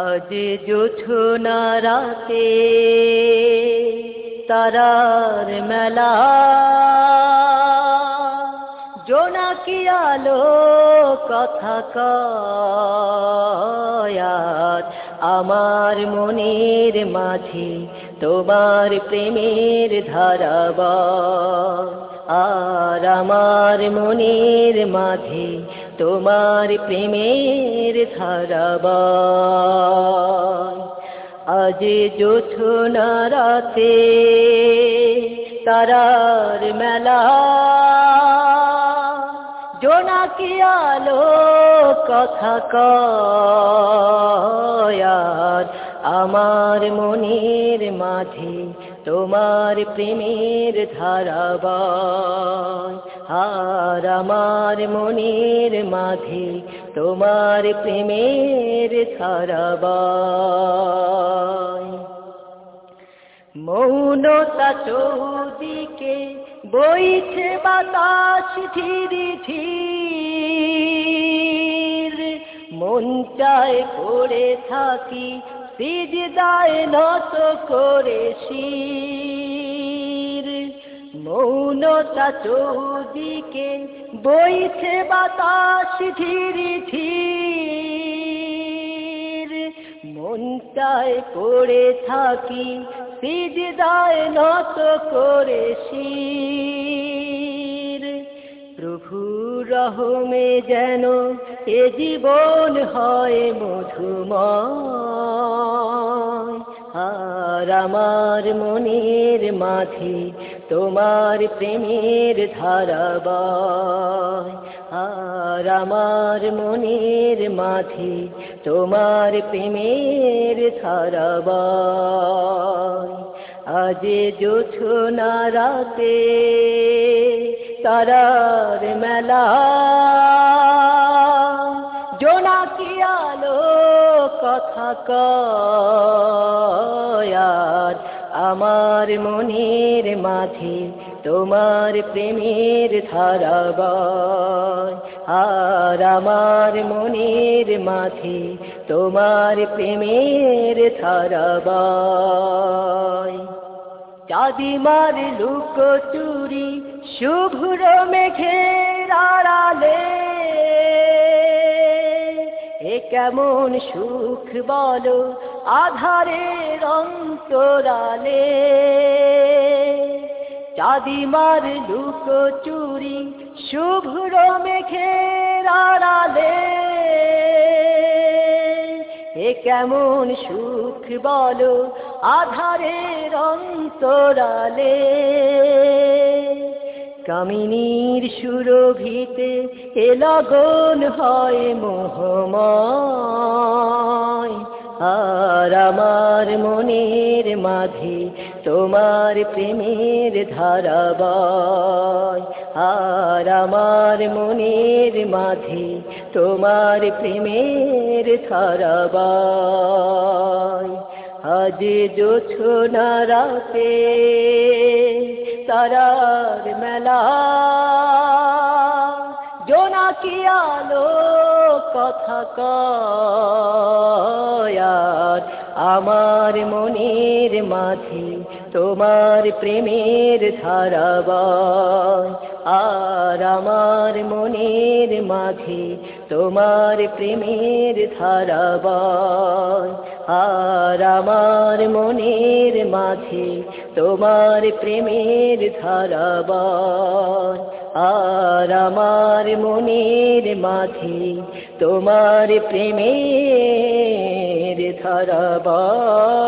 আজ জোছনা রাতে তারার মেলা। জোনাকি আলো কথা কয়াত আমার মনের মাঝে তোমার প্রেমের ধারাবা আর আমার মনের মাঝে তোমার প্রেমের ধারাবা আজ জোছনা রাতে তারার মেলা। জোনাকি আলো কথা কয়ার আমার মনের মাঝে তোমার প্রেমের ধারাবায় আর আমার মনের মাঝে তোমার প্রেমের ধারাবায় মৌনতা চৌদিকে বইছে বাতাস ধীরে ধীর, মন চায় পড়ে থাকি সিজদায় নত করে শির। মৌনতা চৌদিকে বইছে বাতাস ধীরে ধীর। মনটায় পড়ে থাকি সিজদায় নত করে শির। প্রভু রহমে যেন এ জীবন হয় মধুময়। আর আমার মনের মাঝে তোমার প্রেমের ধারাবায় আর আমার মনের মাঝে তোমার প্রেমের ধারাবায় আজ জোছনা রাতে তারার মেলা। জোনাকি আলো কথা কয়ার আমার মনের মাঝে তোমার প্রেমের ধারাবায় আর আমার মনের মাঝে তোমার প্রেমের ধারাবায় লুক চুরি শুভ্র মেঘের আড়ালে এ কেমন সুখ বলো আধারের অন্তরালে। চাঁদিমার লুক চুরি শুভ্র মেঘের আড়ালে। এ কেমন সুখ বলো আধারের অন্তরালে। কামিনীর সুরভিতে এ লগন হয় মোহময়। আর আমার মনের মাঝে তোমার প্রেমের ধারাবায়। আর আমার মনের মাঝে তোমার প্রেমের ধারাবায়। আজ জোছনা রাতে তারার মেলা। জোনাকি আলো, কথা কয়ার আমার মনের মাঝে তোমার প্রেমের ধারাবায় আর আমার মনের মাঝে তোমার প্রেমের ধারাবায় আর আমার মনের মাঝে তোমার প্রেমের ধারাবা আর আমার মনের মাঝে তোমার প্রেমের ধারাবায়